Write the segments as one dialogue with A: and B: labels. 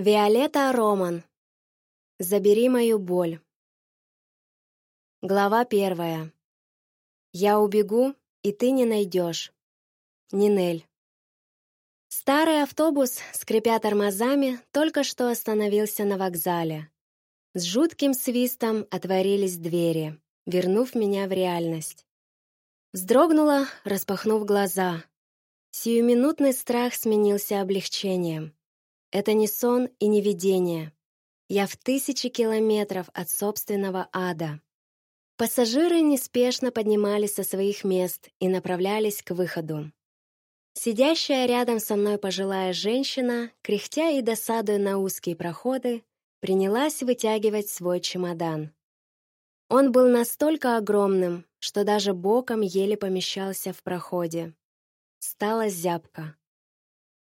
A: Виолетта Роман. Забери мою боль. Глава первая. Я убегу, и ты не найдешь. Нинель. Старый автобус, скрипя тормозами, только что остановился на вокзале. С жутким свистом отворились двери, вернув меня в реальность. Вздрогнула, распахнув глаза. Сиюминутный страх сменился облегчением. Это не сон и не видение. Я в тысячи километров от собственного ада. Пассажиры неспешно поднимались со своих мест и направлялись к выходу. Сидящая рядом со мной пожилая женщина, кряхтя и досадуя на узкие проходы, принялась вытягивать свой чемодан. Он был настолько огромным, что даже боком еле помещался в проходе. Стала зябко.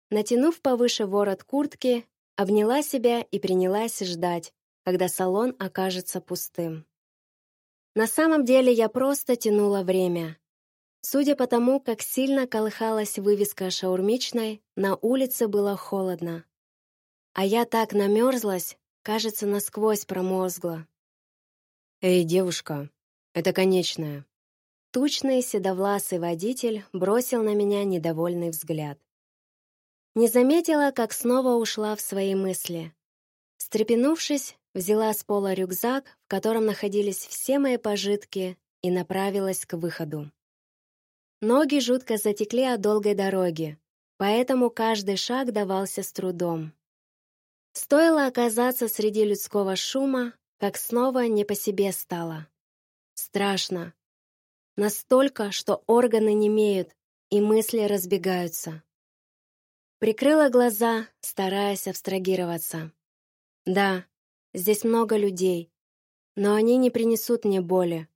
A: Натянув повыше ворот куртки, обняла себя и принялась ждать, когда салон окажется пустым. На самом деле я просто тянула время. Судя по тому, как сильно колыхалась вывеска шаурмичной, на улице было холодно. А я так намерзлась, кажется, насквозь промозгла.
B: «Эй, девушка, это конечная».
A: Тучный седовласый водитель бросил на меня недовольный взгляд. Не заметила, как снова ушла в свои мысли. Встрепенувшись, взяла с пола рюкзак, в котором находились все мои пожитки, и направилась к выходу. Ноги жутко затекли от долгой дороги, поэтому каждый шаг давался с трудом. Стоило оказаться среди людского шума, как снова не по себе стало. Страшно. Настолько, что органы немеют, и мысли разбегаются. Прикрыла глаза, стараясь абстрагироваться. Да, здесь много людей, но они не принесут мне боли.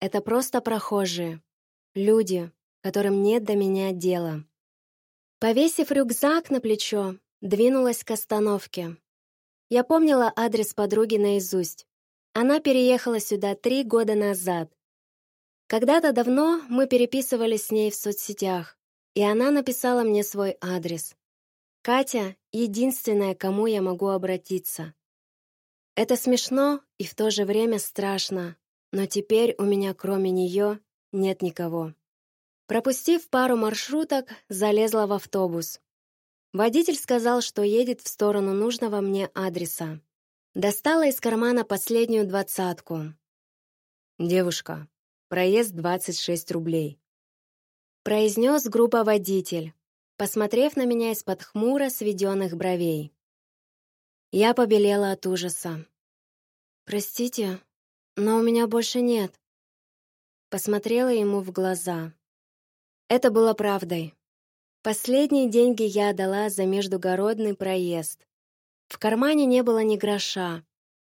A: Это просто прохожие, люди, которым нет до меня дела. Повесив рюкзак на плечо, двинулась к остановке. Я помнила адрес подруги наизусть. Она переехала сюда три года назад. Когда-то давно мы переписывались с ней в соцсетях и она написала мне свой адрес. Катя — единственная, кому я могу обратиться. Это смешно и в то же время страшно, но теперь у меня кроме нее нет никого. Пропустив пару маршруток, залезла в автобус. Водитель сказал, что едет в сторону нужного мне адреса. Достала из кармана последнюю двадцатку.
B: «Девушка, проезд 26 рублей»,
A: произнес грубо водитель, посмотрев на меня из-под хмуро сведенных бровей. Я побелела от ужаса. «Простите, но у меня больше нет». Посмотрела ему в глаза. Это было правдой. Последние деньги я отдала за междугородный проезд. В кармане не было ни гроша,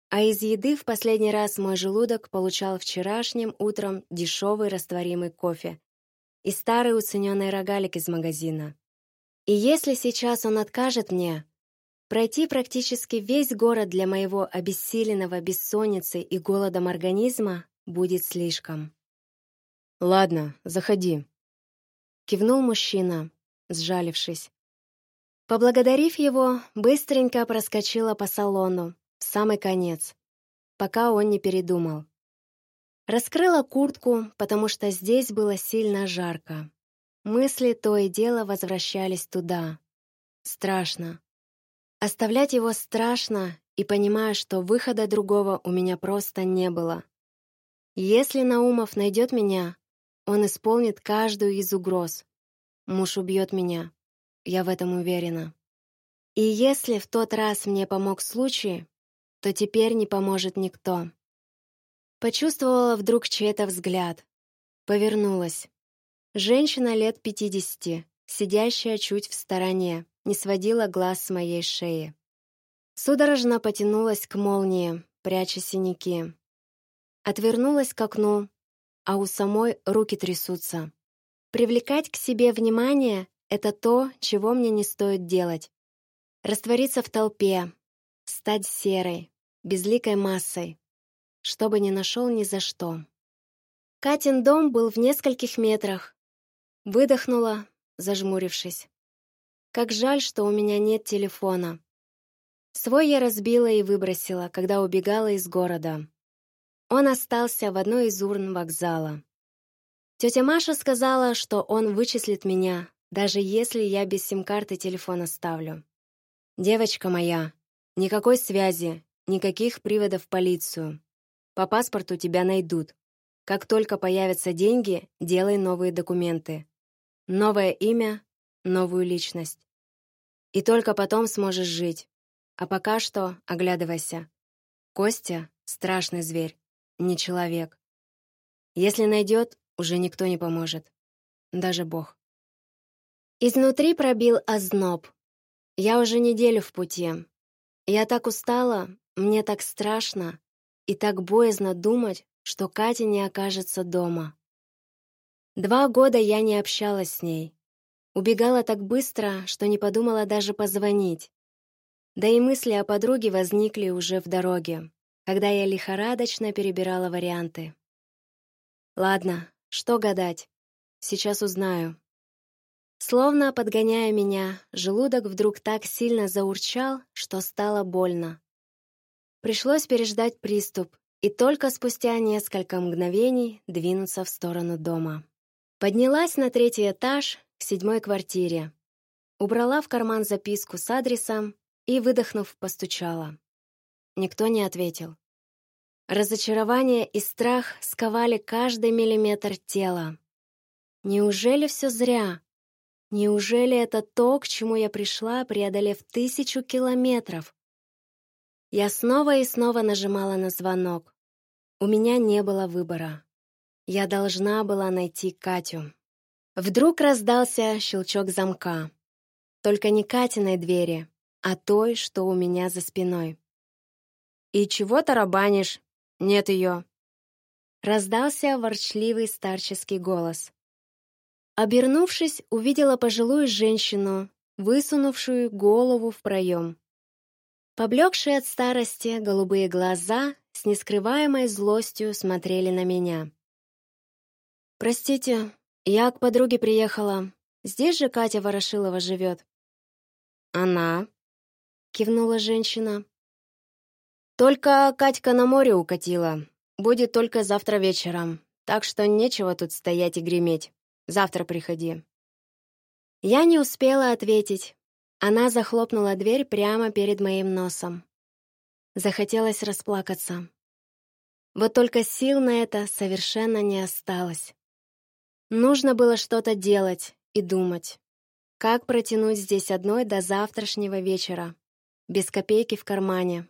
A: а из еды в последний раз мой желудок получал вчерашним утром дешевый растворимый кофе и старый уцененный рогалик из магазина. И если сейчас он откажет мне, пройти практически весь город для моего обессиленного бессонницей и голодом организма будет слишком.
B: «Ладно, заходи», —
A: кивнул мужчина, сжалившись. Поблагодарив его, быстренько проскочила по салону, в самый конец, пока он не передумал. Раскрыла куртку, потому что здесь было сильно жарко. Мысли то и дело возвращались туда. Страшно. Оставлять его страшно, и понимая, что выхода другого у меня просто не было. Если Наумов найдет меня, он исполнит каждую из угроз. Муж убьет меня. Я в этом уверена. И если в тот раз мне помог случай, то теперь не поможет никто. Почувствовала вдруг чей-то взгляд. Повернулась. Женщина лет пятидесяти, сидящая чуть в стороне, не сводила глаз с моей шеи. Судорожно потянулась к молнии, пряча синяки. Отвернулась к окну, а у самой руки трясутся. Привлекать к себе внимание — это то, чего мне не стоит делать. Раствориться в толпе, стать серой, безликой массой, чтобы не нашел ни за что. Катин дом был в нескольких метрах. Выдохнула, зажмурившись. Как жаль, что у меня нет телефона. Свой я разбила и выбросила, когда убегала из города. Он остался в одной из урн вокзала. Тетя Маша сказала, что он вычислит меня, даже если я без сим-карты телефон оставлю. Девочка моя, никакой связи, никаких приводов в полицию. По паспорту тебя найдут. Как только появятся деньги, делай новые документы. Новое имя, новую личность. И только потом сможешь жить. А пока что оглядывайся. Костя — страшный зверь, не человек. Если найдет, уже никто не поможет. Даже Бог. Изнутри пробил озноб. Я уже неделю в пути. Я так устала, мне так страшно и так боязно думать, что Катя не окажется дома. Два года я не общалась с ней. Убегала так быстро, что не подумала даже позвонить. Да и мысли о подруге возникли уже в дороге, когда я лихорадочно перебирала варианты. Ладно, что гадать? Сейчас узнаю. Словно подгоняя меня, желудок вдруг так сильно заурчал, что стало больно. Пришлось переждать приступ и только спустя несколько мгновений двинуться в сторону дома. Поднялась на третий этаж к седьмой квартире. Убрала в карман записку с адресом и, выдохнув, постучала. Никто не ответил. Разочарование и страх сковали каждый миллиметр тела. Неужели все зря? Неужели это то, к чему я пришла, преодолев тысячу километров? Я снова и снова нажимала на звонок. У меня не было выбора. Я должна была найти Катю. Вдруг раздался щелчок замка. Только не Катиной двери, а той, что у меня за спиной. «И чего тарабанишь?» «Нет ее!» Раздался ворчливый старческий голос. Обернувшись, увидела пожилую женщину, высунувшую голову в проем. Поблекшие от старости голубые глаза с нескрываемой злостью смотрели на меня. «Простите, я к подруге приехала. Здесь же Катя Ворошилова живет». «Она?» — кивнула женщина. Только Катька на море укатила. Будет только завтра вечером. Так что нечего тут стоять и греметь. Завтра приходи. Я не успела ответить. Она захлопнула дверь прямо перед моим носом. Захотелось расплакаться. Вот только сил на это совершенно не осталось. Нужно было что-то делать и думать. Как протянуть здесь одной до завтрашнего вечера, без копейки в кармане.